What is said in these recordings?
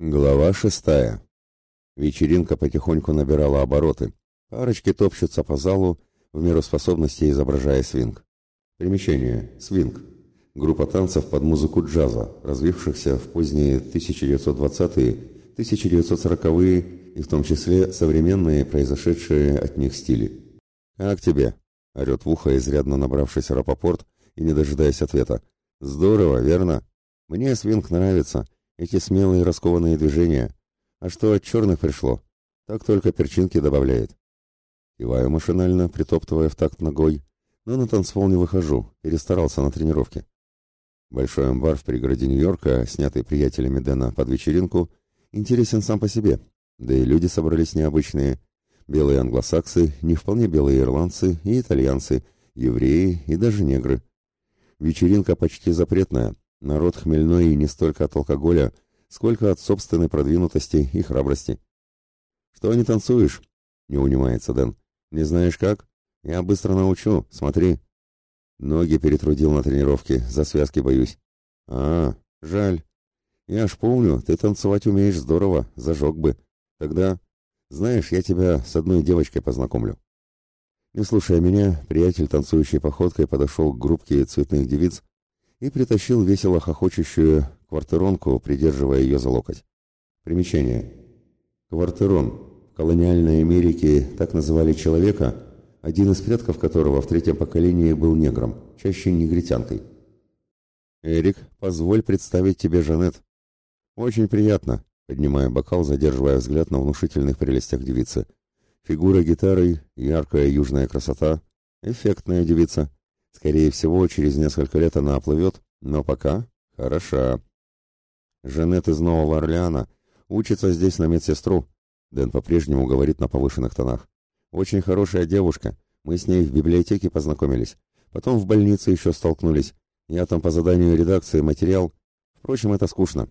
Глава шестая. Вечеринка потихоньку набирала обороты. Парочки топчутся по залу, в меру способности изображая свинг. Примечание. Свинг. Группа танцев под музыку джаза, развившихся в поздние 1920-е, 1940-е и в том числе современные, произошедшие от них стили. «Как тебе?» — орет в ухо, изрядно набравшийся Рапопорт и не дожидаясь ответа. «Здорово, верно? Мне свинг нравится». Эти смелые раскованные движения. А что от черных пришло? Так только перчинки добавляет. Киваю машинально, притоптывая в такт ногой, но на танцпол не выхожу, перестарался на тренировке. Большой амбар в пригороде Нью-Йорка, снятый приятелями Дэна под вечеринку, интересен сам по себе, да и люди собрались необычные. Белые англосаксы, не вполне белые ирландцы и итальянцы, евреи и даже негры. Вечеринка почти запретная, Народ хмельной не столько от алкоголя, сколько от собственной продвинутости и храбрости. «Что не танцуешь?» — не унимается Дэн. «Не знаешь как? Я быстро научу, смотри». Ноги перетрудил на тренировке, за связки боюсь. «А, жаль. Я ж помню, ты танцевать умеешь здорово, зажег бы. Тогда, знаешь, я тебя с одной девочкой познакомлю». Не слушая меня, приятель танцующей походкой подошел к группке цветных девиц, и притащил весело хохочущую квартеронку, придерживая ее за локоть. Примечание. Квартерон. В колониальной Америке так называли человека, один из предков которого в третьем поколении был негром, чаще негритянкой. «Эрик, позволь представить тебе Жанет». «Очень приятно», — поднимая бокал, задерживая взгляд на внушительных прелестях девицы. «Фигура гитарой, яркая южная красота, эффектная девица». Скорее всего, через несколько лет она оплывет, но пока хороша. Жанет из Нового Орлеана учится здесь на медсестру. Дэн по-прежнему говорит на повышенных тонах. Очень хорошая девушка. Мы с ней в библиотеке познакомились. Потом в больнице еще столкнулись. Я там по заданию редакции материал. Впрочем, это скучно.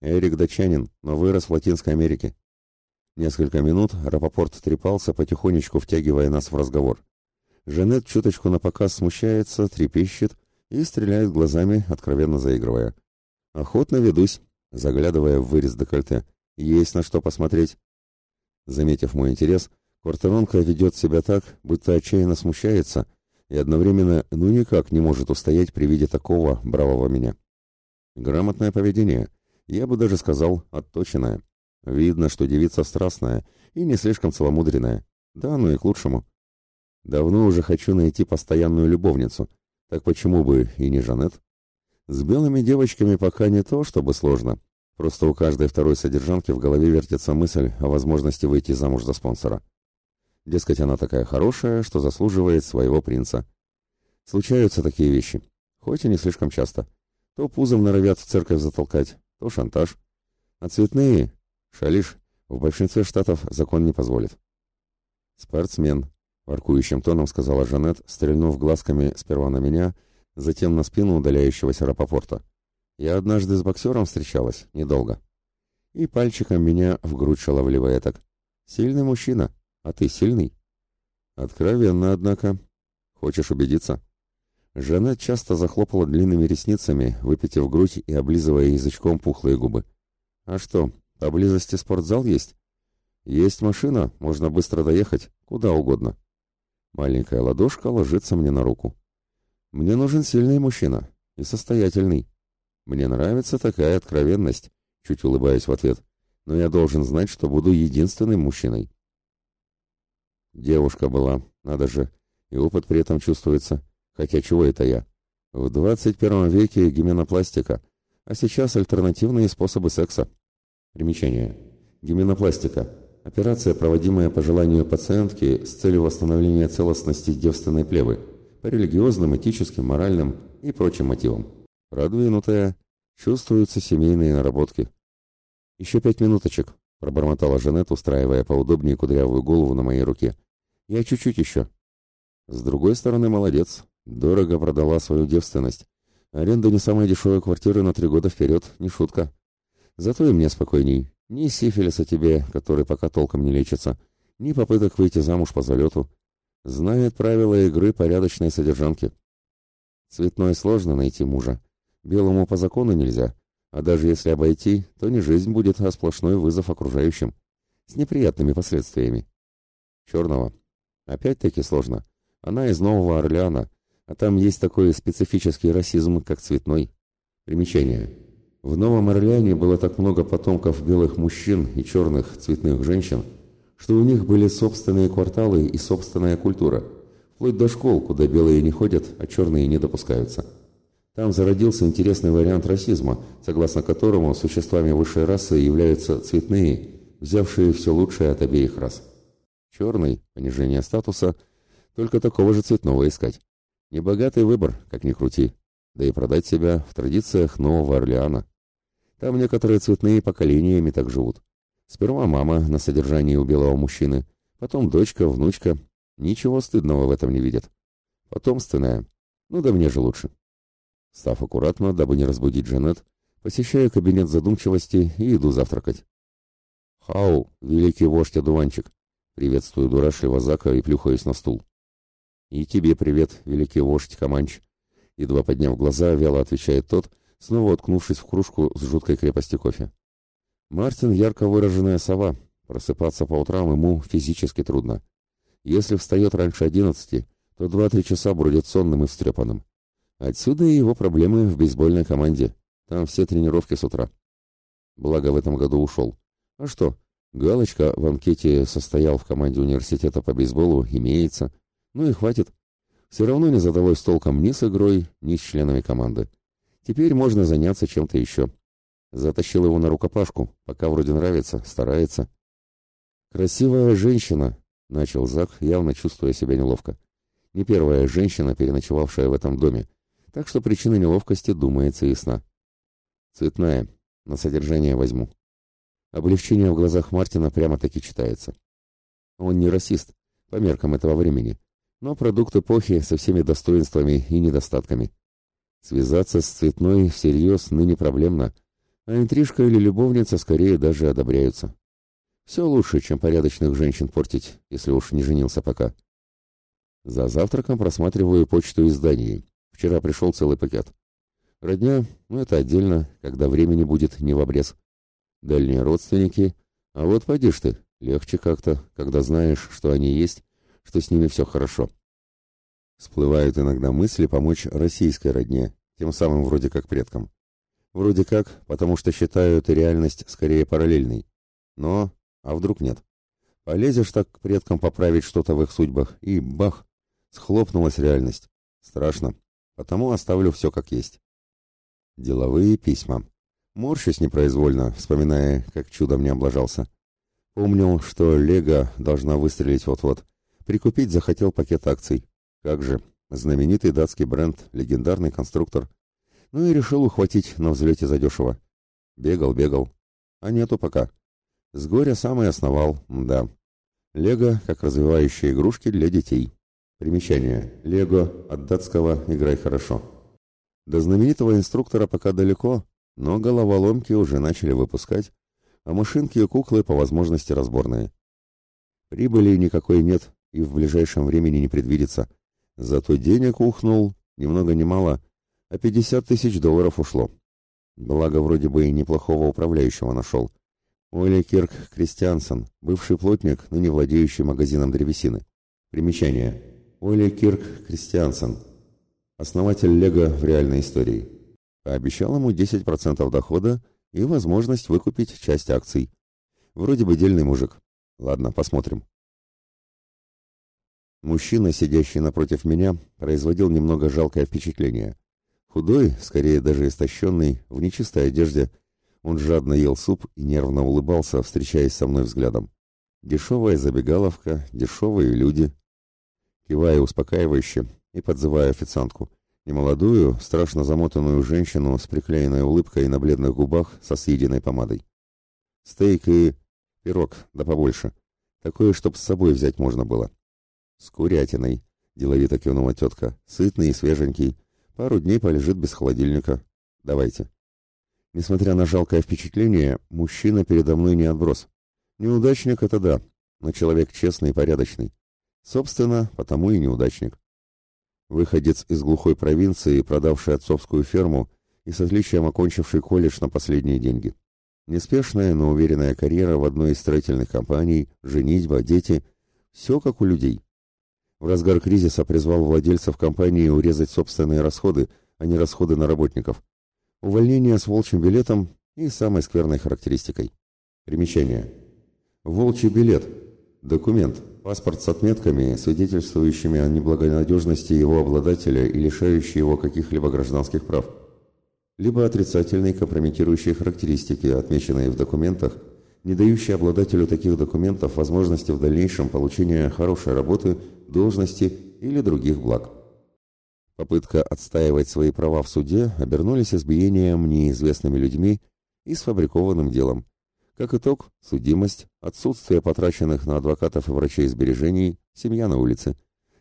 Эрик датчанин, но вырос в Латинской Америке. Несколько минут Рапопорт трепался, потихонечку втягивая нас в разговор. Жанет чуточку напоказ смущается, трепещет и стреляет глазами, откровенно заигрывая. Охотно ведусь, заглядывая в вырез декольте. Есть на что посмотреть. Заметив мой интерес, квартиронка ведет себя так, будто отчаянно смущается и одновременно ну никак не может устоять при виде такого бравого меня. Грамотное поведение, я бы даже сказал, отточенное. Видно, что девица страстная и не слишком целомудренная. Да, ну и к лучшему. Давно уже хочу найти постоянную любовницу. Так почему бы и не Жанет? С белыми девочками пока не то, чтобы сложно. Просто у каждой второй содержанки в голове вертится мысль о возможности выйти замуж за спонсора. Дескать, она такая хорошая, что заслуживает своего принца. Случаются такие вещи, хоть и не слишком часто. То пузом норовят в церковь затолкать, то шантаж. А цветные, шалиш, в большинстве штатов закон не позволит. Спортсмен, Воркующим тоном сказала Жанет, стрельнув глазками сперва на меня, затем на спину удаляющегося Рапопорта. «Я однажды с боксером встречалась, недолго». И пальчиком меня в грудь шаловливая так. «Сильный мужчина, а ты сильный?» «Откровенно, однако. Хочешь убедиться?» Жанет часто захлопала длинными ресницами, выпитив грудь и облизывая язычком пухлые губы. «А что, поблизости спортзал есть?» «Есть машина, можно быстро доехать, куда угодно». Маленькая ладошка ложится мне на руку. Мне нужен сильный мужчина и состоятельный. Мне нравится такая откровенность, чуть улыбаясь в ответ, но я должен знать, что буду единственным мужчиной. Девушка была, надо же, и опыт при этом чувствуется. Хотя чего это я? В 21 веке гименопластика, а сейчас альтернативные способы секса. Примечание. Гименопластика Операция, проводимая по желанию пациентки с целью восстановления целостности девственной плевы, по религиозным, этическим, моральным и прочим мотивам. Продвинутая. Чувствуются семейные наработки. «Еще пять минуточек», — пробормотала Жанет, устраивая поудобнее кудрявую голову на моей руке. «Я чуть-чуть еще». С другой стороны, молодец. Дорого продала свою девственность. Аренда не самой дешевой квартиры на три года вперед, не шутка. Зато и мне спокойней. Ни сифилиса тебе, который пока толком не лечится, ни попыток выйти замуж по залету. Знает правила игры порядочной содержанки. Цветной сложно найти мужа. Белому по закону нельзя, А даже если обойти, то не жизнь будет, а сплошной вызов окружающим. С неприятными последствиями. Черного. Опять-таки сложно. Она из Нового Орлеана, а там есть такой специфический расизм, как цветной. Примечание. В Новом Орлеане было так много потомков белых мужчин и черных цветных женщин, что у них были собственные кварталы и собственная культура, вплоть до школ, куда белые не ходят, а черные не допускаются. Там зародился интересный вариант расизма, согласно которому существами высшей расы являются цветные, взявшие все лучшее от обеих рас. Черный – понижение статуса, только такого же цветного искать. Небогатый выбор, как ни крути, да и продать себя в традициях Нового Орлеана. Там некоторые цветные поколениями так живут. Сперва мама на содержании у белого мужчины, потом дочка, внучка. Ничего стыдного в этом не видят. Потомственная. Ну да мне же лучше. Став аккуратно, дабы не разбудить Джанет, посещаю кабинет задумчивости и иду завтракать. «Хау, великий вождь одуванчик!» Приветствую дурашливо Зака и плюхаюсь на стул. «И тебе привет, великий вождь Каманч!» Едва подняв глаза, вяло отвечает тот, снова уткнувшись в кружку с жуткой крепости кофе. Мартин ярко выраженная сова. Просыпаться по утрам ему физически трудно. Если встает раньше одиннадцати, то два-три часа бродит сонным и встрепанным. Отсюда и его проблемы в бейсбольной команде. Там все тренировки с утра. Благо в этом году ушел. А что? Галочка в анкете состоял в команде университета по бейсболу имеется. Ну и хватит. Все равно не задалось толком ни с игрой, ни с членами команды. Теперь можно заняться чем-то еще. Затащил его на рукопашку, пока вроде нравится, старается. «Красивая женщина», — начал Зак, явно чувствуя себя неловко. «Не первая женщина, переночевавшая в этом доме, так что причина неловкости, думается, ясна. Цветная. На содержание возьму. Облегчение в глазах Мартина прямо-таки читается. Он не расист, по меркам этого времени, но продукт эпохи со всеми достоинствами и недостатками. Связаться с цветной всерьез ныне проблемно, а интрижка или любовница скорее даже одобряются. Все лучше, чем порядочных женщин портить, если уж не женился пока. За завтраком просматриваю почту изданий. Вчера пришел целый пакет. Родня, ну это отдельно, когда времени будет не в обрез. Дальние родственники, а вот пойдешь ты, легче как-то, когда знаешь, что они есть, что с ними все хорошо. Всплывают иногда мысли помочь российской родне, тем самым вроде как предкам. Вроде как, потому что считаю эту реальность скорее параллельной. Но, а вдруг нет? Полезешь так к предкам поправить что-то в их судьбах, и бах, схлопнулась реальность. Страшно потому оставлю все как есть. Деловые письма. Морщусь непроизвольно, вспоминая, как чудом не облажался. Помнил, что Лего должна выстрелить вот-вот. Прикупить захотел пакет акций. Как же, знаменитый датский бренд, легендарный конструктор. Ну и решил ухватить на взлете задешево. Бегал, бегал. А нету пока. С горя сам и основал, да. Лего как развивающие игрушки для детей. Примечание. Лего от датского «играй хорошо». До знаменитого инструктора пока далеко, но головоломки уже начали выпускать, а машинки и куклы по возможности разборные. Прибыли никакой нет и в ближайшем времени не предвидится. Зато денег ухнул, ни много ни мало, а 50 тысяч долларов ушло. Благо, вроде бы и неплохого управляющего нашел. Оля Кирк Кристиансен, бывший плотник, но не владеющий магазином древесины. Примечание. Оли Кирк Кристиансен, основатель Лего в реальной истории. Пообещал ему 10% дохода и возможность выкупить часть акций. Вроде бы дельный мужик. Ладно, посмотрим. Мужчина, сидящий напротив меня, производил немного жалкое впечатление. Худой, скорее даже истощенный, в нечистой одежде, он жадно ел суп и нервно улыбался, встречаясь со мной взглядом. Дешевая забегаловка, дешевые люди, кивая успокаивающе и подзывая официантку. Немолодую, страшно замотанную женщину с приклеенной улыбкой на бледных губах со съеденной помадой. Стейк и пирог, да побольше. Такое, чтоб с собой взять можно было. С курятиной, деловито кивнула тетка. Сытный и свеженький. Пару дней полежит без холодильника. Давайте. Несмотря на жалкое впечатление, мужчина передо мной не отброс. Неудачник — это да, но человек честный и порядочный. Собственно, потому и неудачник. Выходец из глухой провинции, продавший отцовскую ферму и с отличием окончивший колледж на последние деньги. Неспешная, но уверенная карьера в одной из строительных компаний, женитьба, дети – все как у людей. В разгар кризиса призвал владельцев компании урезать собственные расходы, а не расходы на работников. Увольнение с волчьим билетом и самой скверной характеристикой. Примечание. Волчий билет. Документ. Паспорт с отметками, свидетельствующими о неблагонадежности его обладателя и лишающий его каких-либо гражданских прав. Либо отрицательные компрометирующие характеристики, отмеченные в документах, не дающие обладателю таких документов возможности в дальнейшем получения хорошей работы, должности или других благ. Попытка отстаивать свои права в суде обернулись избиением неизвестными людьми и сфабрикованным делом. Как итог, судимость, отсутствие потраченных на адвокатов и врачей сбережений, семья на улице.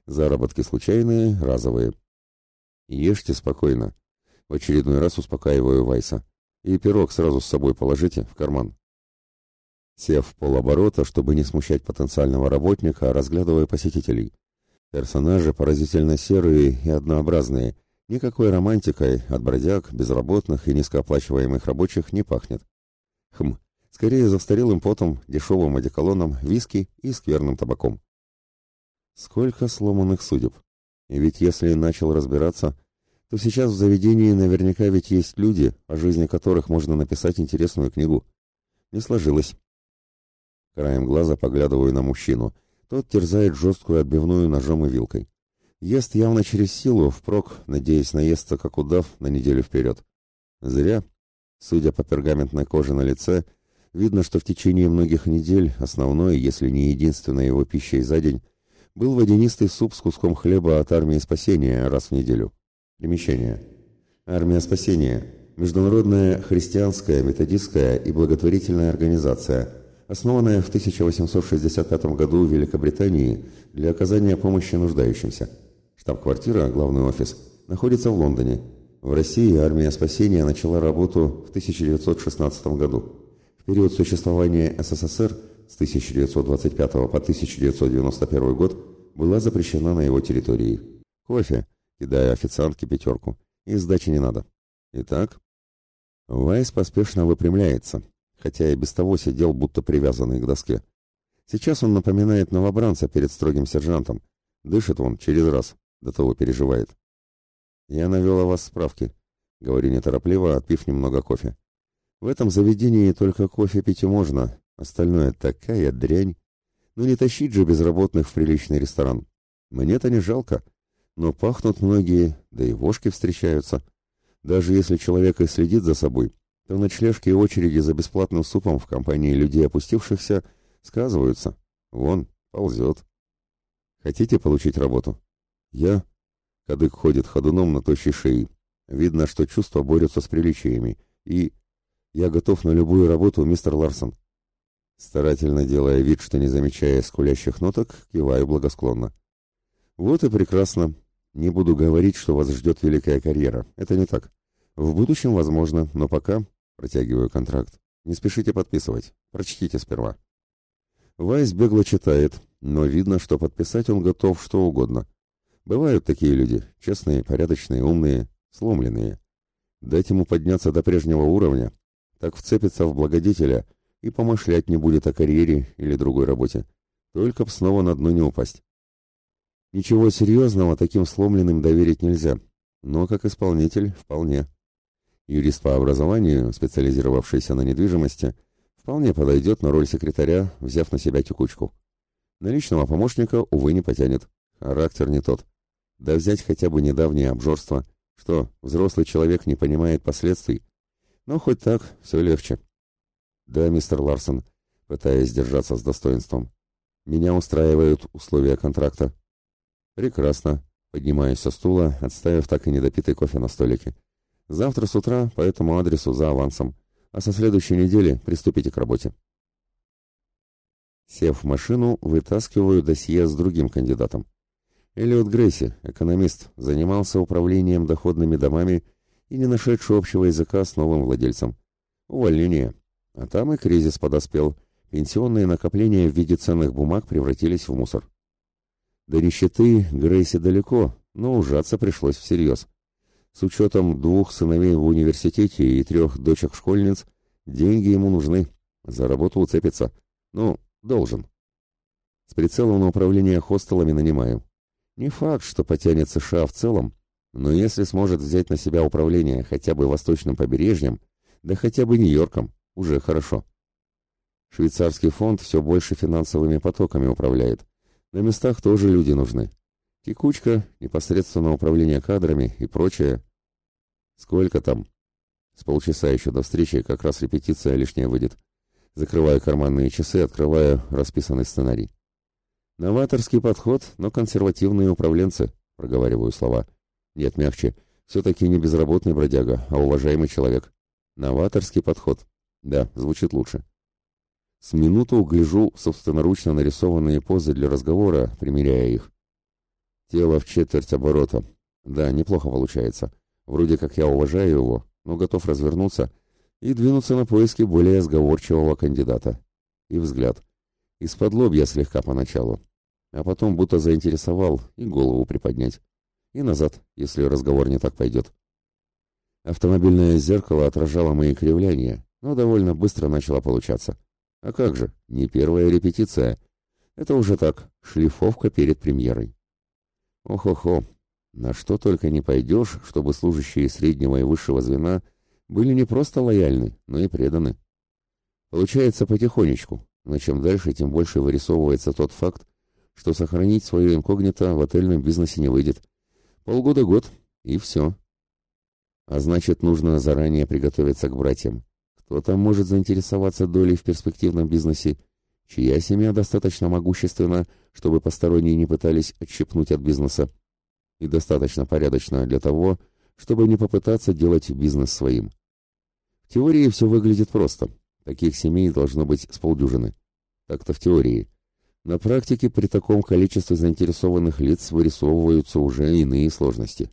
Заработки случайные, разовые. Ешьте спокойно. В очередной раз успокаиваю Вайса. И пирог сразу с собой положите в карман. Сев в полоборота, чтобы не смущать потенциального работника, разглядывая посетителей. Персонажи поразительно серые и однообразные. Никакой романтикой от бродяг, безработных и низкооплачиваемых рабочих не пахнет. Хм, скорее застарелым потом, дешевым одеколоном, виски и скверным табаком. Сколько сломанных судеб. И ведь если начал разбираться, то сейчас в заведении наверняка ведь есть люди, о жизни которых можно написать интересную книгу. Не сложилось. Краем глаза поглядываю на мужчину. Тот терзает жесткую отбивную ножом и вилкой. Ест явно через силу, впрок, надеясь наесться как удав на неделю вперед. Зря. Судя по пергаментной коже на лице, видно, что в течение многих недель основной, если не единственной его пищей за день, был водянистый суп с куском хлеба от армии спасения раз в неделю. Примечание. Армия спасения. Международная христианская, методистская и благотворительная организация, основанная в 1865 году в Великобритании для оказания помощи нуждающимся. Штаб-квартира, главный офис, находится в Лондоне. В России армия спасения начала работу в 1916 году. В период существования СССР с 1925 по 1991 год была запрещена на его территории. Кофе кидая официантке пятерку. И сдачи не надо. Итак, Вайс поспешно выпрямляется, хотя и без того сидел, будто привязанный к доске. Сейчас он напоминает новобранца перед строгим сержантом. Дышит он через раз, до того переживает. «Я навел о вас справки», — говорю неторопливо, отпив немного кофе. «В этом заведении только кофе пить и можно, остальное такая дрянь. Ну не тащить же безработных в приличный ресторан. Мне-то не жалко, но пахнут многие, да и вошки встречаются. Даже если человек и следит за собой, то ночлежки и очереди за бесплатным супом в компании людей опустившихся сказываются. Вон, ползет. Хотите получить работу? Я? Кадык ходит ходуном на тощей шее. Видно, что чувства борются с приличиями. И я готов на любую работу, мистер Ларсон. Старательно делая вид, что не замечая скулящих ноток, киваю благосклонно. Вот и прекрасно. Не буду говорить, что вас ждет великая карьера. Это не так. В будущем возможно, но пока протягиваю контракт. Не спешите подписывать. Прочтите сперва. Вайс бегло читает, но видно, что подписать он готов что угодно. Бывают такие люди, честные, порядочные, умные, сломленные. Дать ему подняться до прежнего уровня, так вцепится в благодетеля и помышлять не будет о карьере или другой работе. Только б снова на дно не упасть. Ничего серьезного таким сломленным доверить нельзя, но как исполнитель вполне. Юрист по образованию, специализировавшийся на недвижимости, вполне подойдет на роль секретаря, взяв на себя текучку. На личного помощника, увы, не потянет. Характер не тот. Да взять хотя бы недавнее обжорство. Что, взрослый человек не понимает последствий? Но хоть так, все легче. Да, мистер Ларсон, пытаясь держаться с достоинством. Меня устраивают условия контракта. Прекрасно. Поднимаюсь со стула, отставив так и недопитый кофе на столике. Завтра с утра по этому адресу за авансом, а со следующей недели приступите к работе. Сев в машину, вытаскиваю досье с другим кандидатом. Эллиот Грейси, экономист, занимался управлением доходными домами и не нашедший общего языка с новым владельцем. Увольнение. А там и кризис подоспел. Пенсионные накопления в виде ценных бумаг превратились в мусор. До нищеты Грейси далеко, но ужаться пришлось всерьез. С учетом двух сыновей в университете и трех дочек-школьниц, деньги ему нужны. За работу уцепится. Ну, должен. С прицелом на управление хостелами нанимаю. Не факт, что потянет США в целом, но если сможет взять на себя управление хотя бы восточным побережьем, да хотя бы Нью-Йорком, уже хорошо. Швейцарский фонд все больше финансовыми потоками управляет. На местах тоже люди нужны. Текучка, непосредственно управление кадрами и прочее. Сколько там? С полчаса еще до встречи, как раз репетиция лишняя выйдет. Закрываю карманные часы, открываю расписанный сценарий. Новаторский подход, но консервативные управленцы, проговариваю слова. Нет, мягче. Все-таки не безработный бродяга, а уважаемый человек. Новаторский подход. Да, звучит лучше. С минуту гляжу собственноручно нарисованные позы для разговора, примеряя их. Тело в четверть оборота. Да, неплохо получается. Вроде как я уважаю его, но готов развернуться и двинуться на поиски более сговорчивого кандидата. И взгляд. Из-под лобья слегка поначалу, а потом будто заинтересовал и голову приподнять. И назад, если разговор не так пойдет. Автомобильное зеркало отражало мои кривляния, но довольно быстро начало получаться. А как же, не первая репетиция. Это уже так, шлифовка перед премьерой. Ох-охо, на что только не пойдешь, чтобы служащие среднего и высшего звена были не просто лояльны, но и преданы. Получается потихонечку, но чем дальше, тем больше вырисовывается тот факт, что сохранить свое инкогнито в отельном бизнесе не выйдет. Полгода-год, и все. А значит, нужно заранее приготовиться к братьям. Кто там может заинтересоваться долей в перспективном бизнесе, чья семья достаточно могущественна, чтобы посторонние не пытались отщепнуть от бизнеса, и достаточно порядочно для того, чтобы не попытаться делать бизнес своим. В теории все выглядит просто. Таких семей должно быть с полдюжины. Так-то в теории. На практике при таком количестве заинтересованных лиц вырисовываются уже иные сложности.